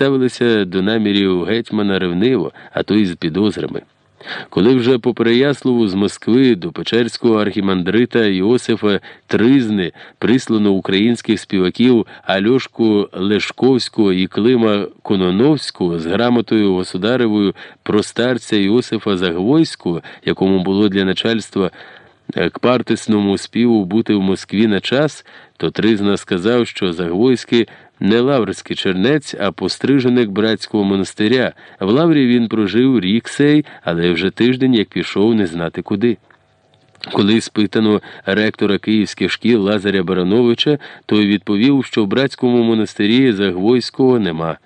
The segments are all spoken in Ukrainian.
ставилися до намірів гетьмана ревниво, а то й з підозрами. Коли вже по Переяславу з Москви до Печерського архімандрита Іосифа Тризни прислано українських співаків Альошку Лешковського і Клима Кононовського з грамотою государевою про старця Іосифа Загвойського, якому було для начальства к партисному співу бути в Москві на час, то Тризна сказав, що Загвойський не лаврський чернець, а постриженик братського монастиря. В Лаврі він прожив рік сей, але вже тиждень як пішов не знати куди. Коли спитано ректора київських шкіл Лазаря Барановича, той відповів, що в братському монастирі Загвойського нема.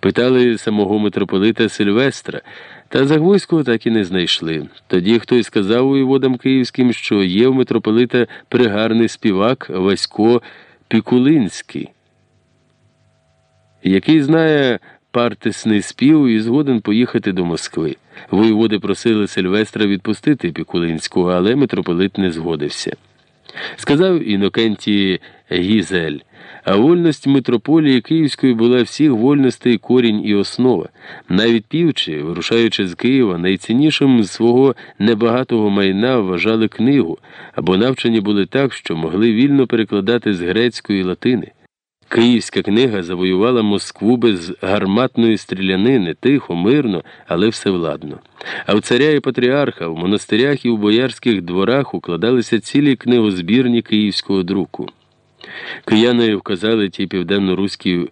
Питали самого митрополита Сильвестра, та Загвойського так і не знайшли. Тоді хтось сказав воєводам київським, що є в митрополита пригарний співак Васько Пікулинський який знає партисний спів і згоден поїхати до Москви. Воєводи просили Сильвестра відпустити Пікулинського, але митрополит не згодився. Сказав Інокентій Гізель, а вольність митрополії Київської була всіх вольностей корінь і основа. Навіть півчі, вирушаючи з Києва, найціннішим з свого небагатого майна вважали книгу, або навчені були так, що могли вільно перекладати з грецької латини. Київська книга завоювала Москву без гарматної стрілянини, тихо, мирно, але всевладно. А в царя і патріарха в монастирях і в боярських дворах укладалися цілі книгозбірні київського друку. Кияни вказали ті південно-руські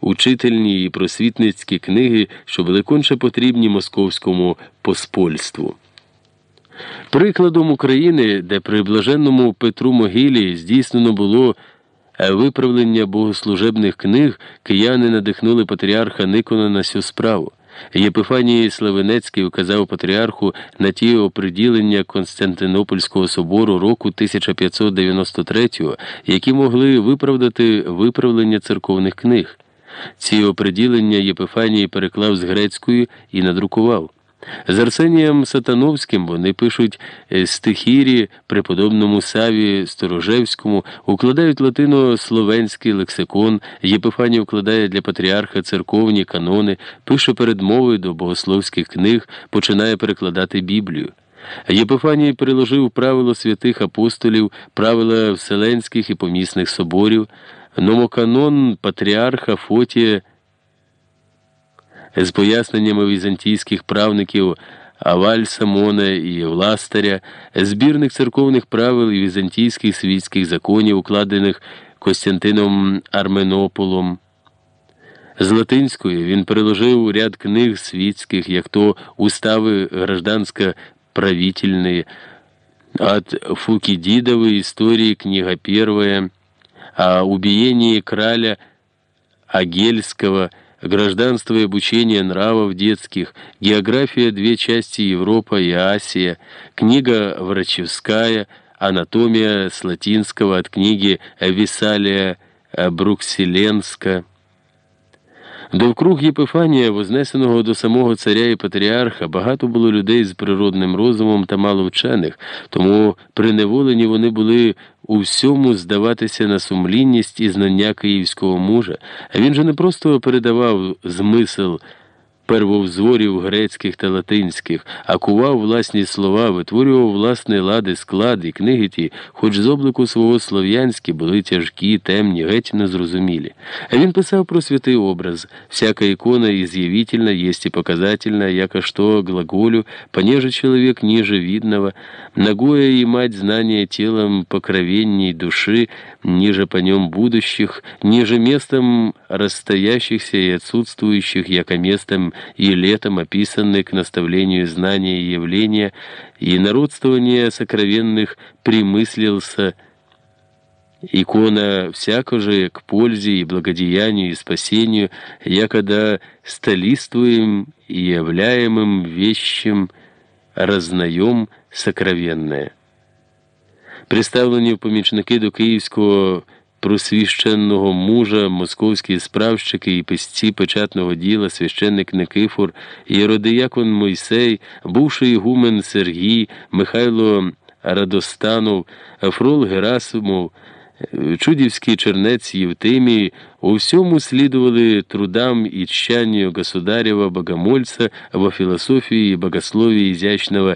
учительні і просвітницькі книги, що були конче потрібні московському поспольству. Прикладом України, де при блаженному Петру Могилі здійснено було. Виправлення богослужебних книг кияни надихнули патріарха Никона на цю справу. Єпифаній Славенецький вказав патріарху на ті оприділення Константинопольського собору року 1593-го, які могли виправдати виправлення церковних книг. Ці оприділення Єпифаній переклав з грецької і надрукував. З Арсенієм Сатановським вони пишуть е, стихірі преподобному Саві Сторожевському, укладають латино-словенський лексикон, Єпифаній вкладає для патріарха церковні канони, пише передмови до богословських книг, починає перекладати Біблію. Єпифаній переложив правило святих апостолів, правила вселенських і помісних соборів, номоканон патріарха Фотія з поясненнями візантійських правників Аваль Самона і Властаря, збірних церковних правил і візантійських світських законів, укладених Костянтином Арменополом. З латинської він переложив ряд книг світських, як то устави граждансько правительные от Фукидидовой истории книга первая, о убиении краля Агельского – гражданство и обучение нравов детских, география две части Европа и Асия, книга врачевская, анатомия с латинского от книги Висалия Брукселенска. Довкруг Єпифанія, вознесеного до самого царя і патріарха, багато було людей з природним розумом та мало вчених, тому приневолені вони були у всьому здаватися на сумлінність і знання київського мужа, а він же не просто передавав змисел первовзворів грецьких та латинських, а кував власні слова, витворював власний лади, склад і книги ті, хоч з облику свого слов'янські були тяжкі, темні, геть незрозумілі. А він писав про святий образ. Всяка икона изъявительна, есть и показательна, яко что глаголю, понеже человек ниже видного, ногое и мать знания телом покровенней души, ниже по нем будущих, ниже местом расстоящихся и отсутствующих, яко местом и летом описаны к наставлению знания и явления, и народствование сокровенных примыслился, икона всяко же к пользе и благодеянию и спасению, якода столиствуем и являемым вещим разнаем сокровенное. Представлені в помічники до Київського просвіщенного мужа, московські справщики і писці печатного діла, священник Никифор, єродиякон Мойсей, бувший ігумен Сергій, Михайло Радостанов, Фрол Герасимов, Чудівський чернець Євтимій. У всьому слідували трудам и тщанию государева богомольца во философии и богословии изящного